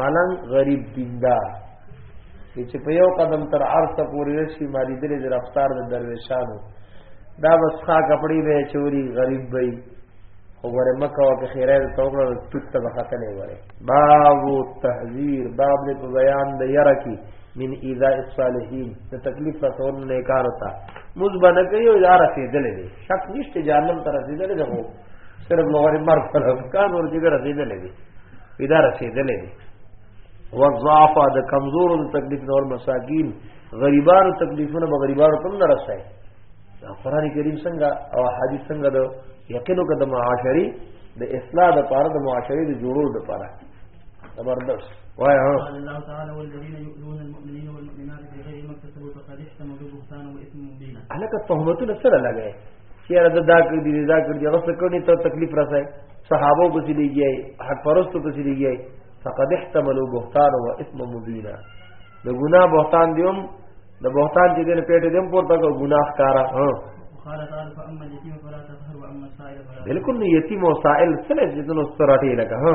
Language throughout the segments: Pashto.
مالنګ غریب دیندار چې په یو قدم تر عرض ته پورې راشي مالي دلې د رفتار د درویشانو دا بس ښا کپړې به چوری غریب وي وګوره مکه او خیره د توګه ټوت ته بختلې وره باب التحذير باب دې په بیان د یره کې من اذا الصالحین د تکلیف په تور نه کار وتا موږ باندې کوي او یار رسیدلې دي شک نشته جانم تر رسیدلې ده صرف لوغری مرګ پر کار ور دي رسیدلې دي پیدا رسیدلې دي وضعف د کمزورو د تکلیف نور مساکین غریبانو تکلیفونه به غریبانو تم نه رسای قرآن کریم څنګه او حدیث څنګه د یقینو کده معاشري د اصلاح د پاره د معاشري د جوړو د پاره زبردست وای هو الله تعالی والذین یؤذون المؤمنین والمؤمنات بغیر ما اکتسبوا فقد احتملوا بهتانا واثما مبینا الکه تهمتونه سره لګای چیرې دا دا کړی دی دا کړی دی هغه څه کړی ته تکلیف راځي صحابه کو سي لګي حق پرستو کو سي لګي فقد احتملوا بهتان و اسم مبینا د ګناه بهتان دیوم د بهتان چې دې پیټه دیم پورته کو ګناه کارا ها بالکل نه یتیم او سائل سره چې دنو ستراټی لګه ها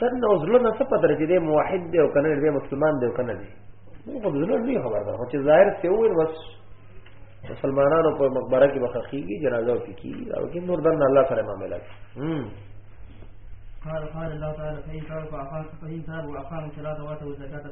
تن او زړه نه څه پدره چې دی موحد دی او کنه دی مسلمان دی او کنه دی نو په زړه نه خبر ده خو چې ظاهر څه وي بس مسلمانانو په مقبره کې بخخيږي جنازه او فکی او کې نور دن الله سره معاملات هم قال قال الله تعالى فإن تاب فأقام فإن تاب وأقام الصلاة وآتوا الزكاة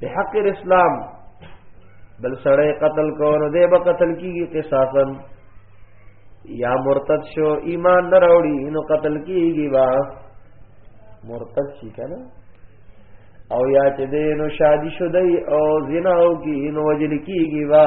په حق اسلام بل سړی قتل کو نو دی به قتل کیږي قصاصا یا مرتد شو ایمان نه راوړي نو قتل کیږي با مرتد شي کنه او یا چې دینو شادي شو دی او زنا او کی نو وجل کیږي با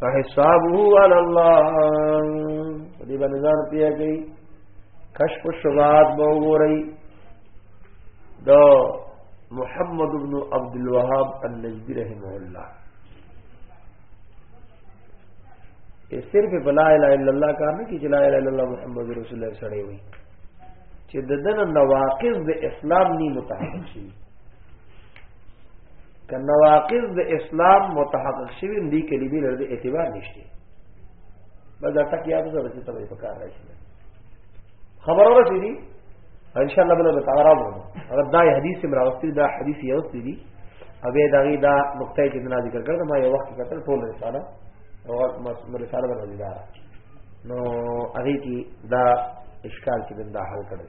فحسابه على الله دې باندې ځان پیه کوي کشف الشبهات به وګورئ دا محمد بن عبد الوهاب النجدي رحمه الله یہ صرف بلا الہ الا اللہ کار نه کی چې لا الہ الا الله محمد رسول الله سره وي چې د دنه نواقض د اسلام ني متحد شي که نواقض د اسلام متحقق شوی دی کلمې لرد اعتبار نشته بس دا تک یاد زره چې تبې په کار راشي خبر اورسې دي ان شاء الله بل تعالی راوړو اگر دا حدیث مراوستي دا حدیث یو ستې دي او به دا غي دا نقطه چې نه ذکر کړم ما یو وخت کتل ټول رساله او ما رساله باندې دا نو هغه کې دا اشکال چې دا حل کړی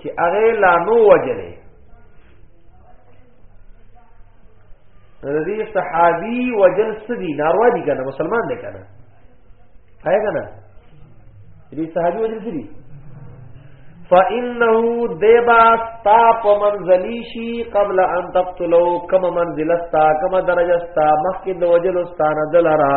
چې هغه لا نو وجلې رضی صحابي وجل سدي ناروا دي کنه مسلمان دی کنه هاي کنه دې صحابي وجل سدي فانه دیبا ستا په منزلی شي قبل ان تقتلو کما منزل ستا کما درجه ستا مخکې د وجل ستا نه دلرا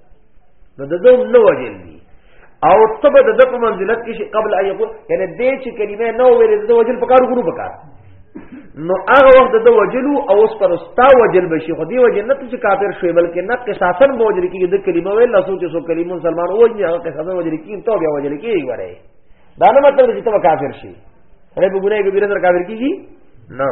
نو د دوم نو وجل دي او تب د دغه منزلت کې شي قبل ان يقول یعنی دې چې کلمه نو ویلې د وجل په کار ګورو پکار نو هغه وخت د وجلو او اوس پر استا وجل بشي خو دې وجل نه چې کافر شوی بلکې نه قصاصا موجل کې د کلمه ویل لاسو چې سو کلمه مسلمان وجني هغه قصاصا وجل کې تو بیا وجل کې وره دا نه مطلب چې ته کافر شي رب ګناه کې بیره کافر کیږي نه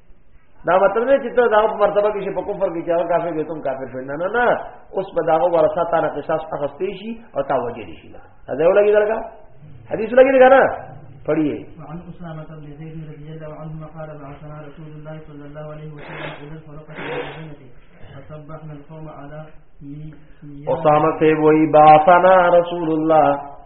دا مطلب نه چې ته دا په مرتبه کې شي په کفر کې چې هغه کافر دی ته کافر شې نه نه نه اوس په داغه ورثه تا نه قصاص اخستې شي او تا وجه دي شي دا دا یو لګي درګه حدیث لګي درګه نه پڑھیے وعن اسامہ بن زید رضی اللہ عنہ قال بعثنا رسول الله صلی الله علیه وسلم الى الفرقه الجنه فصبحنا القوم على اسامہ سے وہی بعثنا رسول الله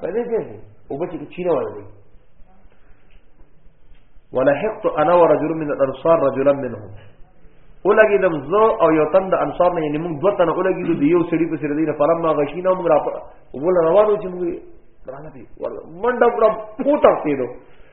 په دې کې او به چې چینه ورغی ولحقت انا ورجل من الانصار رجلا منهم ولګي دم زو او یو تند انصار نه یعنی موږ دوه تنه ولګي د یو سړي په سر دینه فلم ما غشینا موږ را ول روانو چې موږ رانه دي منډه پر پوتاو کېدو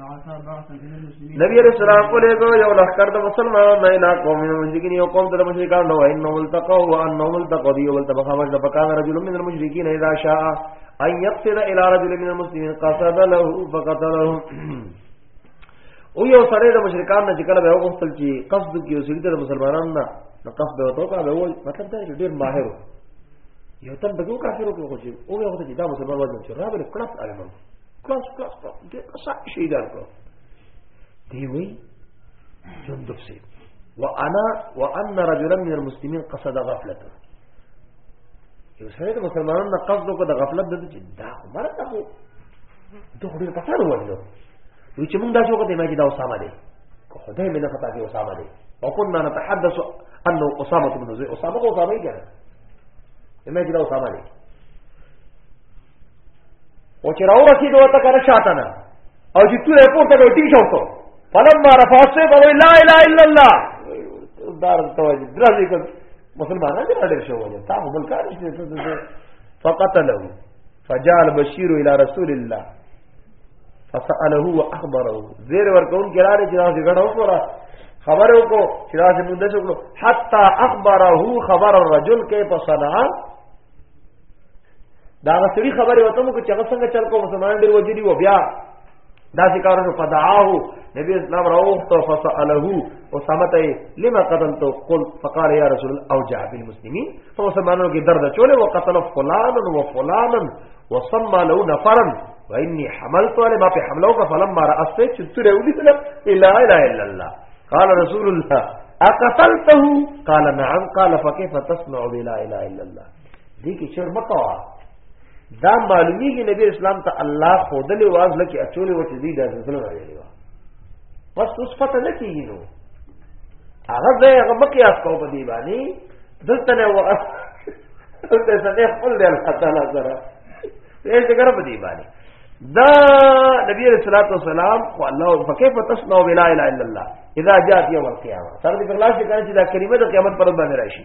نبی علیہ السلام کو لے گو یو لخر د مسلمان نه لا قوم مشرکین یو قوم د مشرکان نو ان ملتقوا وان ملتقوا دی ول تبخمش د پکان رجل من المشرکین اذا شاء ان يقصد الى رجل من المسلمين قصد له فقتله او یو سره د مشرکان نه ذکر به وغوښتل چې قصد کیو سړي د مسلمانانو نه نو قصد به وته کا به وای مطلب دا ډیر ماهر یو تن دغه کافرو کې وکړي او یو ته دا مسلمان وځي چې را بل کړه علمه کلاس کلاس کلاس دې قصه شي دا کو دی وی جندب سي وانا وان رجلا من المسلمين قصد غفلته یو سره د مسلمانانو نه قصد وکړ د غفلت د چې دا مرګ ته ته خو ډیر پټان وایو وی چې موږ دا څه وکړو چې دا اسامه دی کو خدای مې نه پتا چې اسامه دی او كنا نتحدث انه اسامه بن زيد اسامه کو اسامه یې کړه مې چې دا اسامه دی او چې راو رسید وته کنه شاته نه او چې تو رپورټ ته ټی شوته فلما رفعت سه بوي لا اله الا الله دار توجه درځي کوم مسلمانان دې اړ شو ولې تا هم کار نشته فقتله فجاء البشير الى رسول الله فساله واخبره زیر ورکون ګراره چې راځي غړو سره خبر وکړو چې راځي مونږ دې وکړو حتا اخبره خبر الرجل کې په صنعا دا غسړي خبره وته مو چې هغه څنګه چل کو مسلمان ډیر وجدي و بیا دا ذکرونه فدعاه نبی اسلام راوخ تو فساله اسامه ته لما قتلت قل فقال يا رسول الله او جاء بالمسلمين فمسلمانانو کې درد چولې وقتل فلان وفلان وسمى له نفرا واني حملت على ما في حمله فلما رأست چتره ولي لا اله الا الله قال رسول الله اقتلته قال نعم قال فكيف تصنع بلا اله الا الله دې کې چر مکوا دا معلومیږي نبی اسلام ته الله خودلې واز لکه اچولې و چې دې د زړه راغلی و بس اوس پته نه کیږي نو هغه ځای هغه مقیاس کو په دی باندې دلته نه وغه دلته څنګه خپل دی الله تعالی سره یې څنګه په دی باندې دا نبی علیہ الصلوۃ والسلام خو الله فكيف تصنع بلا اله الا الله اذا جاءت يوم القيامه سره د اخلاص څخه چې دا کلمه د قیامت پر باندې راشي